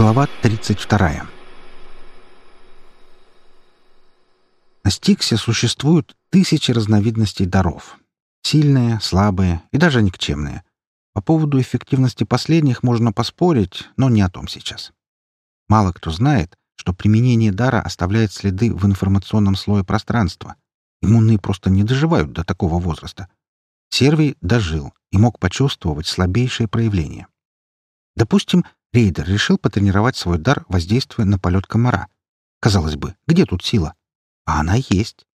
Глава 32. На Стиксе существуют тысячи разновидностей даров. Сильные, слабые и даже никчемные. По поводу эффективности последних можно поспорить, но не о том сейчас. Мало кто знает, что применение дара оставляет следы в информационном слое пространства. Иммунные просто не доживают до такого возраста. Сервий дожил и мог почувствовать слабейшие проявления. Допустим, Рейдер решил потренировать свой дар воздействия на полет комара. Казалось бы, где тут сила? А она есть.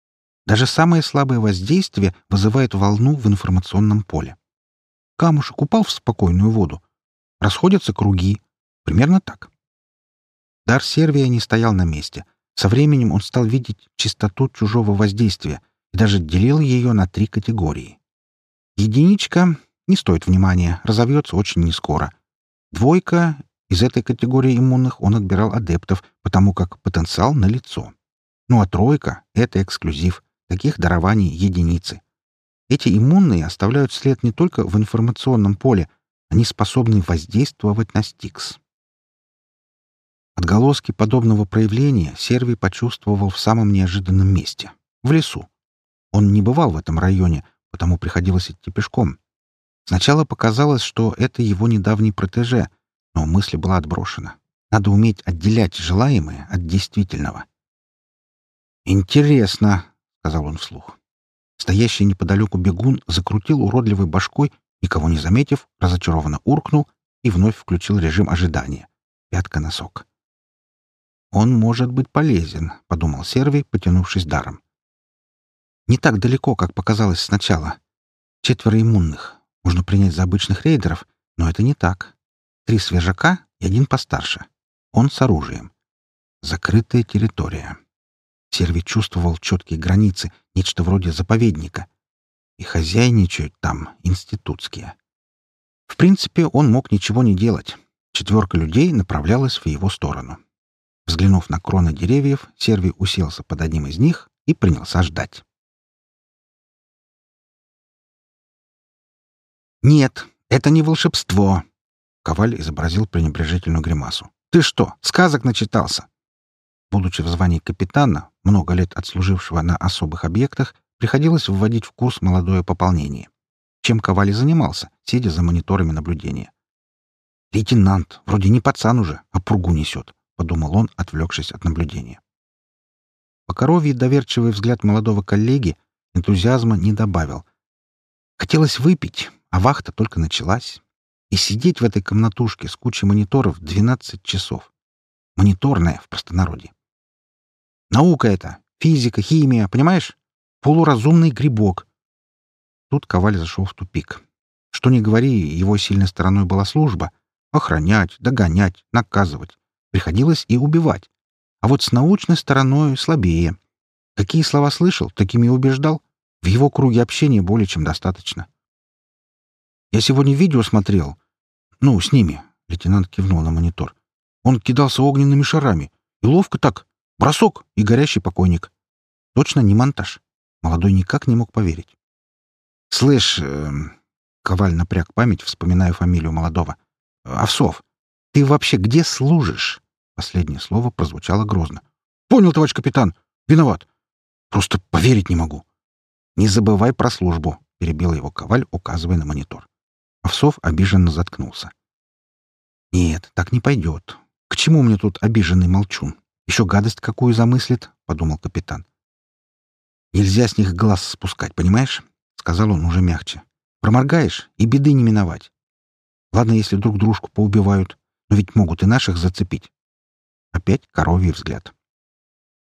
Даже самое слабое воздействие вызывает волну в информационном поле. Камушек упал в спокойную воду. Расходятся круги. Примерно так. Дар Сервия не стоял на месте. Со временем он стал видеть чистоту чужого воздействия и даже делил ее на три категории. Единичка не стоит внимания, разовьется очень нескоро. Двойка из этой категории иммунных он отбирал адептов, потому как потенциал налицо. Ну а тройка — это эксклюзив. Таких дарований — единицы. Эти иммунные оставляют след не только в информационном поле, они способны воздействовать на стикс. Отголоски подобного проявления Сервий почувствовал в самом неожиданном месте — в лесу. Он не бывал в этом районе, потому приходилось идти пешком. Сначала показалось, что это его недавний протеже, но мысль была отброшена. Надо уметь отделять желаемое от действительного. «Интересно», — сказал он вслух. Стоящий неподалеку бегун закрутил уродливой башкой, никого не заметив, разочарованно уркнул и вновь включил режим ожидания. Пятка-носок. «Он может быть полезен», — подумал Сервий, потянувшись даром. «Не так далеко, как показалось сначала. Четверо иммунных. Можно принять за обычных рейдеров, но это не так. Три свежака и один постарше. Он с оружием. Закрытая территория. Серви чувствовал четкие границы, нечто вроде заповедника. И хозяйничают там институтские. В принципе, он мог ничего не делать. Четверка людей направлялась в его сторону. Взглянув на кроны деревьев, Серви уселся под одним из них и принялся ждать. «Нет, это не волшебство», Коваль изобразил пренебрежительную гримасу. «Ты что, сказок начитался?» Будучи в звании капитана, много лет отслужившего на особых объектах, приходилось вводить в курс молодое пополнение. Чем Коваль занимался, сидя за мониторами наблюдения. «Лейтенант, вроде не пацан уже, а пургу несет», — подумал он, отвлекшись от наблюдения. По коровье доверчивый взгляд молодого коллеги энтузиазма не добавил. Хотелось выпить, а вахта только началась и сидеть в этой комнатушке с кучей мониторов 12 часов. Мониторная в простонародье. Наука это, физика, химия, понимаешь? Полуразумный грибок. Тут Коваль зашел в тупик. Что ни говори, его сильной стороной была служба. Охранять, догонять, наказывать. Приходилось и убивать. А вот с научной стороной слабее. Какие слова слышал, такими и убеждал. В его круге общения более чем достаточно. Я сегодня видео смотрел. Ну, с ними. Лейтенант кивнул на монитор. Он кидался огненными шарами. И ловко так. Бросок и горящий покойник. Точно не монтаж. Молодой никак не мог поверить. «Слышь...» э, Коваль напряг память, вспоминая фамилию молодого. «Овсов, ты вообще где служишь?» Последнее слово прозвучало грозно. «Понял, товарищ капитан. Виноват. Просто поверить не могу». «Не забывай про службу», — перебил его Коваль, указывая на монитор. Овсов обиженно заткнулся. «Нет, так не пойдет. К чему мне тут обиженный молчун? Еще гадость какую замыслит?» — подумал капитан. «Нельзя с них глаз спускать, понимаешь?» — сказал он уже мягче. «Проморгаешь, и беды не миновать. Ладно, если друг дружку поубивают, но ведь могут и наших зацепить». Опять коровий взгляд.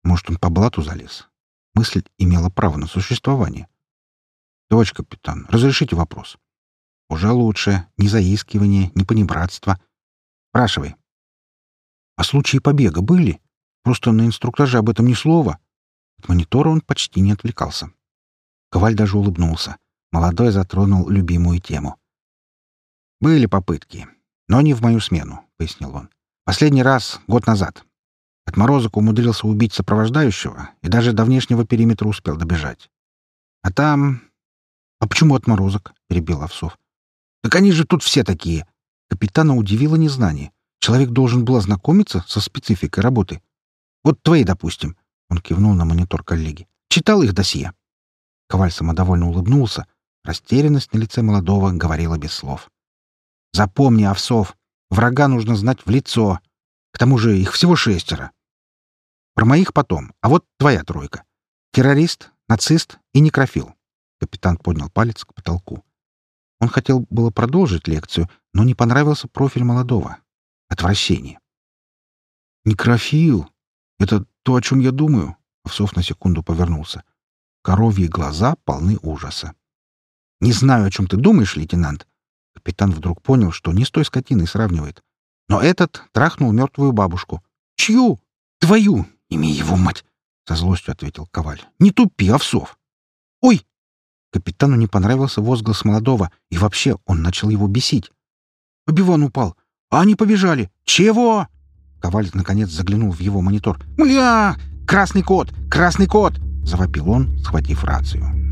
Может, он по блату залез? Мысль имела право на существование. «Товарищ капитан, разрешите вопрос?» Уже лучше. Ни заискивания, ни понебратства. Спрашивай. А случаи побега были? Просто на инструктаже об этом ни слова. От монитора он почти не отвлекался. Коваль даже улыбнулся. Молодой затронул любимую тему. «Были попытки, но не в мою смену», — пояснил он. «Последний раз — год назад. Отморозок умудрился убить сопровождающего и даже до внешнего периметра успел добежать. А там...» «А почему отморозок?» — перебил Овсов. Так они же тут все такие. Капитана удивило незнание. Человек должен был ознакомиться со спецификой работы. Вот твои, допустим. Он кивнул на монитор коллеги. Читал их досье. Коваль самодовольно улыбнулся. Растерянность на лице молодого говорила без слов. «Запомни, Овсов, врага нужно знать в лицо. К тому же их всего шестеро. Про моих потом, а вот твоя тройка. Террорист, нацист и некрофил». Капитан поднял палец к потолку. Он хотел было продолжить лекцию, но не понравился профиль молодого. Отвращение. «Некрофил! Это то, о чем я думаю?» Овсов на секунду повернулся. Коровьи глаза полны ужаса. «Не знаю, о чем ты думаешь, лейтенант». Капитан вдруг понял, что не с той скотиной сравнивает. Но этот трахнул мертвую бабушку. «Чью? Твою! Имей его, мать!» — со злостью ответил Коваль. «Не тупи, овсов!» «Ой!» Капитану не понравился возглас молодого, и вообще он начал его бесить. «Обиван упал! А они побежали! Чего?» Коваль наконец заглянул в его монитор. «Мля! Красный кот! Красный кот!» — завопил он, схватив рацию.